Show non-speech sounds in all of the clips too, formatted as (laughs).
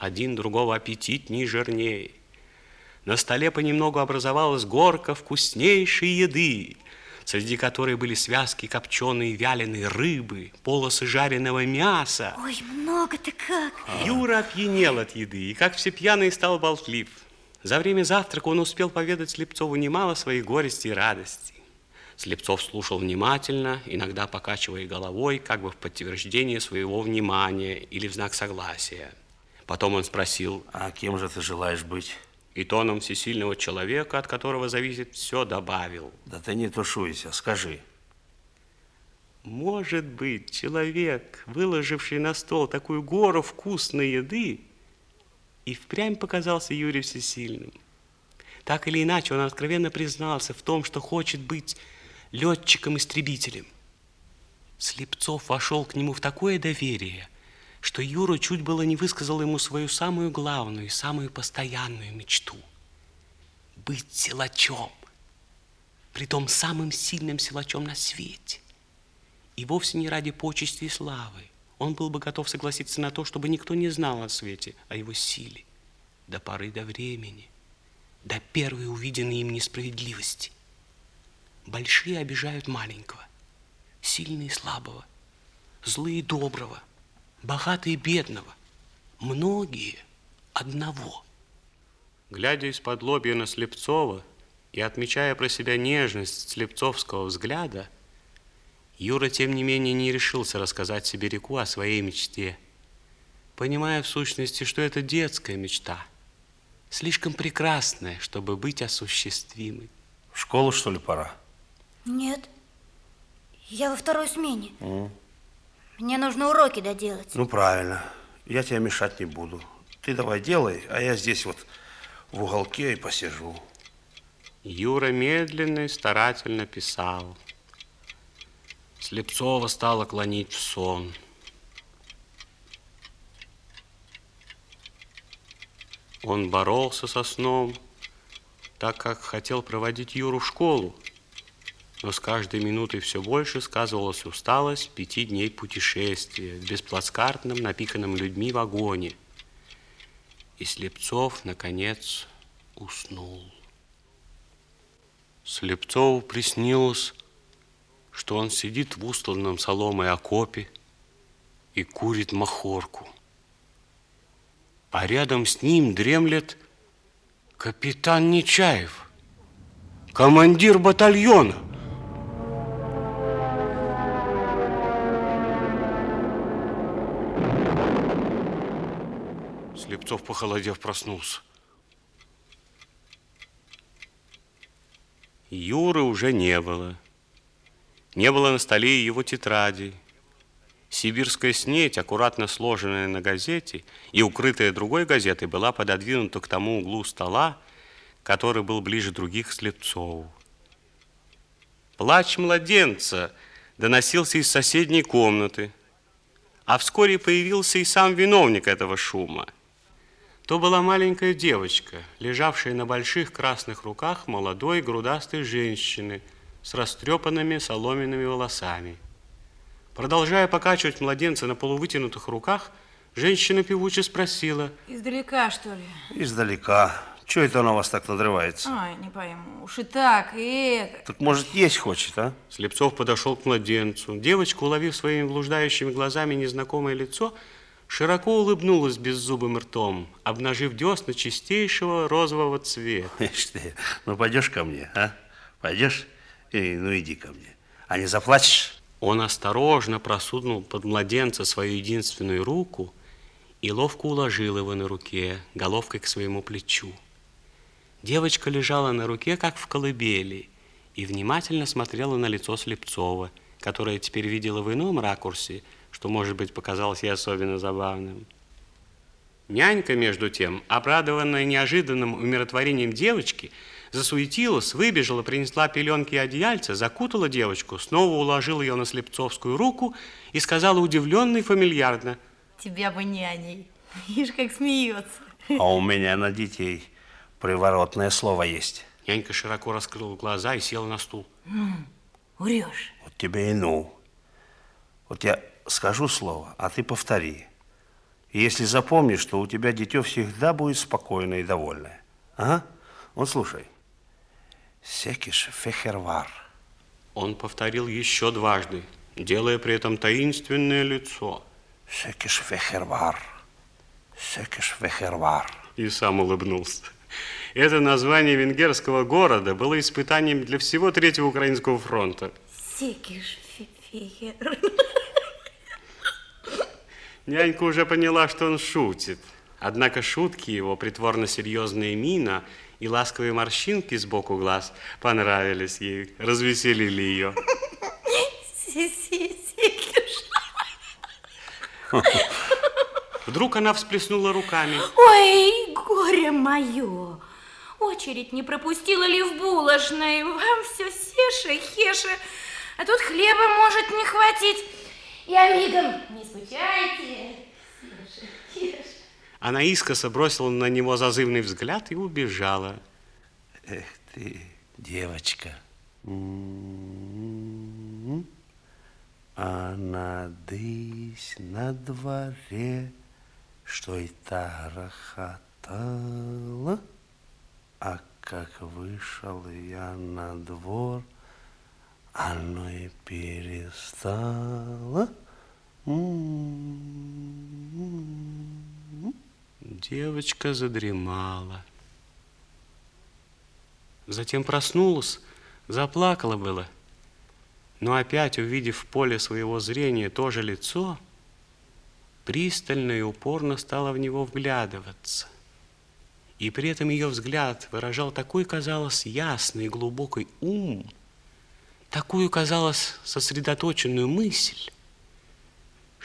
один другого аппетитней жирнее. На столе понемногу образовалась горка вкуснейшей еды, среди которой были связки копченой и вяленой рыбы, полосы жареного мяса. Ой, много-то как! Юра опьянел от еды и, как все пьяные, стал болтлив. За время завтрака он успел поведать Слепцову немало своих горестей и радостей. Слепцов слушал внимательно, иногда покачивая головой, как бы в подтверждение своего внимания или в знак согласия. Потом он спросил, А кем же ты желаешь быть? и тоном всесильного человека, от которого зависит все, добавил. Да ты не тушуйся, скажи. Может быть, человек, выложивший на стол такую гору вкусной еды, и впрямь показался Юрию всесильным. Так или иначе, он откровенно признался в том, что хочет быть летчиком-истребителем. Слепцов вошел к нему в такое доверие, что Юра чуть было не высказал ему свою самую главную и самую постоянную мечту – быть силачом, притом самым сильным силачом на свете. И вовсе не ради почести и славы. Он был бы готов согласиться на то, чтобы никто не знал о свете, о его силе, до поры до времени, до первой увиденной им несправедливости. Большие обижают маленького, сильные слабого, злые доброго, богатые бедного, многие одного. Глядя из-под лобья на Слепцова и отмечая про себя нежность слепцовского взгляда, Юра, тем не менее, не решился рассказать Сибиряку о своей мечте, понимая в сущности, что это детская мечта, слишком прекрасная, чтобы быть осуществимой. В школу, что ли, пора? Нет, я во второй смене. Мне нужно уроки доделать. Ну, правильно. Я тебя мешать не буду. Ты давай делай, а я здесь вот в уголке и посижу. Юра медленно и старательно писал. Слепцова стала клонить в сон. Он боролся со сном, так как хотел проводить Юру в школу, но с каждой минутой все больше сказывалась усталость пяти дней путешествия в бесплацкартном, напиканном людьми вагоне. И Слепцов, наконец, уснул. Слепцову приснилось, что он сидит в устланном соломой окопе и курит махорку. А рядом с ним дремлет капитан Нечаев, командир батальона. Слепцов, похолодев, проснулся. Юры уже не было. Не было на столе его тетради. Сибирская снеть, аккуратно сложенная на газете и укрытая другой газетой, была пододвинута к тому углу стола, который был ближе других Слепцову. Плач младенца доносился из соседней комнаты, а вскоре появился и сам виновник этого шума. То была маленькая девочка, лежавшая на больших красных руках молодой грудастой женщины с растрепанными соломенными волосами. Продолжая покачивать младенца на полувытянутых руках, женщина певуче спросила, Издалека, что ли? Издалека. Чего это она у вас так надрывается? Ой, не пойму. Уж и так, и это. Так может есть хочет, а? Слепцов подошел к младенцу. Девочка, уловив своими блуждающими глазами незнакомое лицо, широко улыбнулась беззубым ртом, обнажив десна чистейшего розового цвета. (laughs) Ишь ты, ну пойдешь ко мне, а? Пойдешь? Ну иди ко мне. А не заплачешь? Он осторожно просунул под младенца свою единственную руку и ловко уложил его на руке, головкой к своему плечу. Девочка лежала на руке, как в колыбели, и внимательно смотрела на лицо Слепцова, которое теперь видела в ином ракурсе, что, может быть, показалось ей особенно забавным. Нянька, между тем, обрадованная неожиданным умиротворением девочки, засуетилась, выбежала, принесла пеленки и одеяльца, закутала девочку, снова уложила ее на слепцовскую руку и сказала удивленно и фамильярно. Тебя бы няней. (laughs) Видишь, как смеется. А у меня на детей приворотное слово есть. Нянька широко раскрыла глаза и села на стул. Врешь. Вот тебе и ну. Вот я скажу слово, а ты повтори. И если запомнишь, то у тебя дитё всегда будет спокойное и довольное. Ага. Вот слушай. Секиш фехервар. Он повторил еще дважды, делая при этом таинственное лицо. Секиш фехервар. Секиш фехервар. И сам улыбнулся. Это название венгерского города было испытанием для всего Третьего Украинского фронта. Секиш фифер. Нянька уже поняла, что он шутит. Однако шутки его, притворно серьезная мина и ласковые морщинки сбоку глаз понравились ей, развеселили ее. Вдруг она всплеснула руками. Ой, горе мое! Очередь не пропустила ли в булочной? Вам все сеше, хеше, а тут хлеба может не хватить. Я мигом, не скучайте. Она искоса бросила на него зазывный взгляд и убежала. Эх ты, девочка. М-м-м. А надысь на дворе, что и та рахатала, а как вышел я на двор, оно и перестало. Девочка задремала. Затем проснулась, заплакала было. Но опять, увидев в поле своего зрения то же лицо, пристально и упорно стала в него вглядываться. И при этом ее взгляд выражал такой, казалось, ясный и глубокий ум, такую, казалось, сосредоточенную мысль,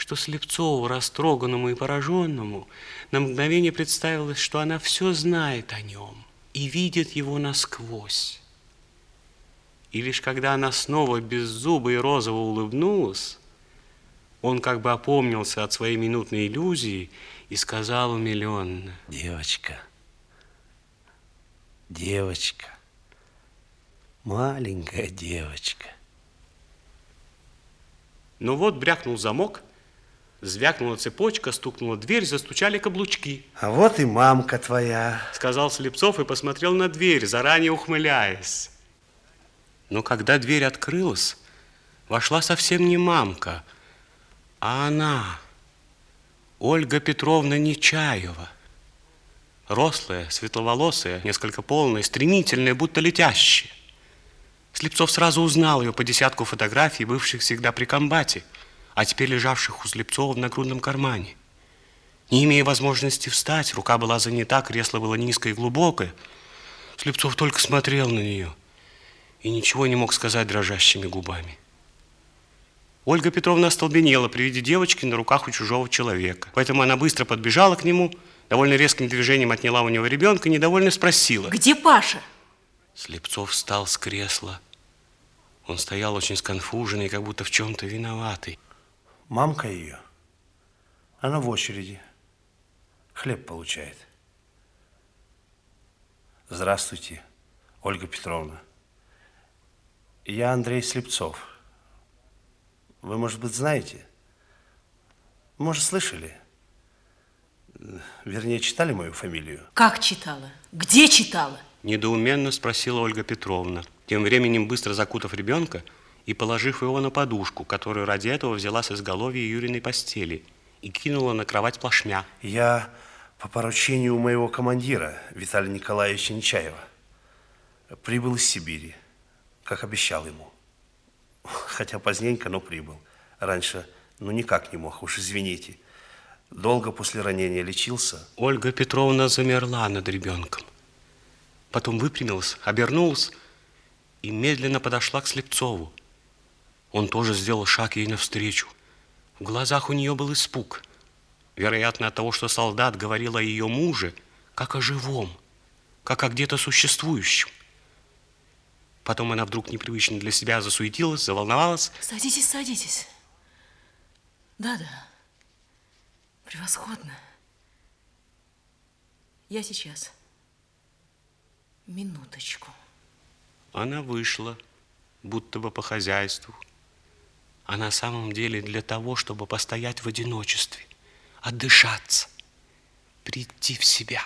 что Слепцову, растроганному и пораженному, на мгновение представилось, что она все знает о нем и видит его насквозь. И лишь когда она снова беззубо и розово улыбнулась, он как бы опомнился от своей минутной иллюзии и сказал умиленно. Девочка, девочка, маленькая девочка. Но вот брякнул замок, звякнула цепочка, стукнула дверь, застучали каблучки. А вот и мамка твоя. Сказал Слепцов и посмотрел на дверь, заранее ухмыляясь. Но когда дверь открылась, вошла совсем не мамка, а она, Ольга Петровна Нечаева. Рослая, светловолосая, несколько полная, стремительная, будто летящая. Слепцов сразу узнал ее по десятку фотографий, бывших всегда при комбате, а теперь лежавших у Слепцова в нагрудном кармане. Не имея возможности встать, рука была занята, кресло было низкое и глубокое. Слепцов только смотрел на нее и ничего не мог сказать дрожащими губами. Ольга Петровна остолбенела при виде девочки на руках у чужого человека. Поэтому она быстро подбежала к нему, довольно резким движением отняла у него ребенка и недовольно спросила. Где Паша? Слепцов встал с кресла. Он стоял очень сконфуженный, как будто в чем-то виноватый. Мамка ее. Она в очереди. Хлеб получает. Здравствуйте, Ольга Петровна. Я Андрей Слепцов. Вы, может быть, знаете? Может, слышали? Вернее, читали мою фамилию? Как читала? Где читала? Недоуменно спросила Ольга Петровна, тем временем быстро закутав ребенка и положив его на подушку, которую ради этого взяла с изголовья Юриной постели и кинула на кровать плашмя. Я по поручению моего командира Виталия Николаевича Нечаева прибыл из Сибири, как обещал ему. Хотя поздненько, но прибыл. Раньше, ну никак не мог, уж извините. Долго после ранения лечился. Ольга Петровна замерла над ребенком. Потом выпрямилась, обернулась и медленно подошла к Слепцову. Он тоже сделал шаг ей навстречу. В глазах у нее был испуг. Вероятно, от того, что солдат говорил о ее муже, как о живом, как о где-то существующем. Потом она вдруг непривычно для себя засуетилась, заволновалась. Садитесь, садитесь. Да-да. Превосходно. Я сейчас. Минуточку. Она вышла, будто бы по хозяйству, а на самом деле для того, чтобы постоять в одиночестве, отдышаться, прийти в себя.